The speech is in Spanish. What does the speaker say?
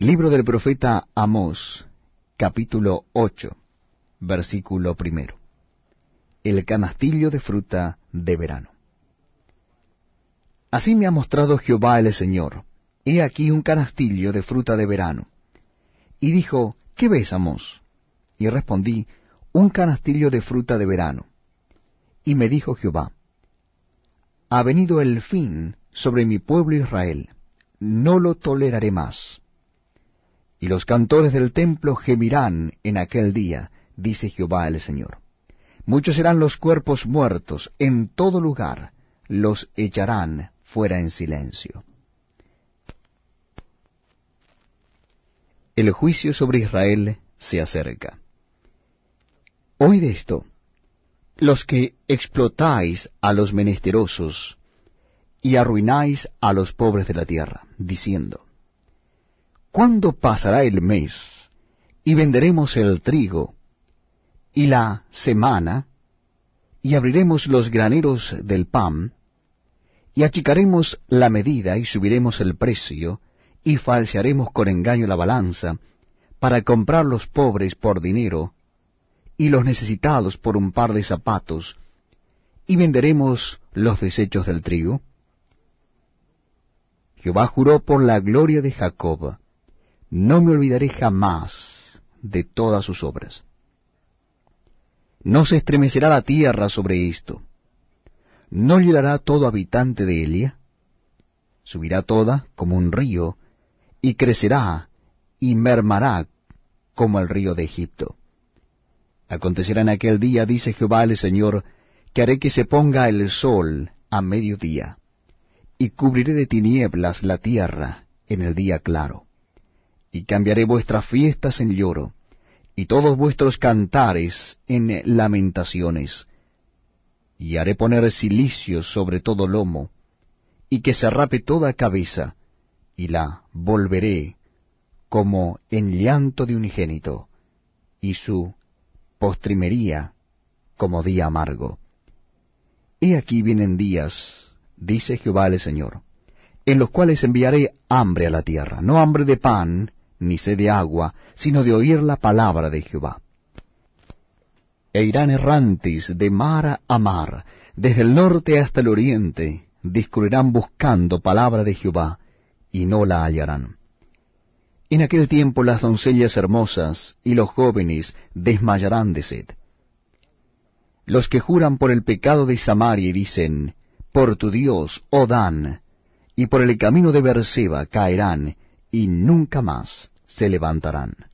Libro del profeta Amós, capítulo 8, versículo primero. El canastillo de fruta de verano. Así me ha mostrado Jehová el Señor. He aquí un canastillo de fruta de verano. Y dijo, ¿qué ves, Amós? Y respondí, un canastillo de fruta de verano. Y me dijo Jehová, ha venido el fin sobre mi pueblo Israel, no lo toleraré más. Y los cantores del templo gemirán en aquel día, dice Jehová el Señor. Muchos serán los cuerpos muertos en todo lugar, los echarán fuera en silencio. El juicio sobre Israel se acerca. Oíd esto, los que explotáis a los menesterosos y arruináis a los pobres de la tierra, diciendo, ¿Cuándo pasará el mes y venderemos el trigo y la semana y abriremos los graneros del pan y achicaremos la medida y subiremos el precio y falsearemos con engaño la balanza para comprar los pobres por dinero y los necesitados por un par de zapatos, y venderemos los desechos del trigo? Jehová juró por la gloria de Jacob, no me olvidaré jamás de todas sus obras. No se estremecerá la tierra sobre esto, no llorará todo habitante de Elia, subirá toda como un río, y crecerá y mermará como el río de Egipto. Acontecerá en aquel día, dice Jehová el Señor, que haré que se ponga el sol a mediodía, y cubriré de tinieblas la tierra en el día claro. Y cambiaré vuestras fiestas en lloro, y todos vuestros cantares en lamentaciones. Y haré poner cilicio sobre todo lomo, y que se rape toda cabeza, y la volveré como en llanto de unigénito, y su postrimería como día amargo. He aquí vienen días, dice Jehová el Señor, en los cuales enviaré hambre a la tierra, no hambre de pan, ni sed de agua, sino de oír la palabra de Jehová. E irán errantes de mar a mar, desde el norte hasta el oriente, discurrirán buscando palabra de Jehová, y no la hallarán. En aquel tiempo las doncellas hermosas y los jóvenes desmayarán de sed. Los que juran por el pecado de Samaria y dicen, por tu Dios, oh Dan, y por el camino de Berseba caerán, y nunca más se levantarán.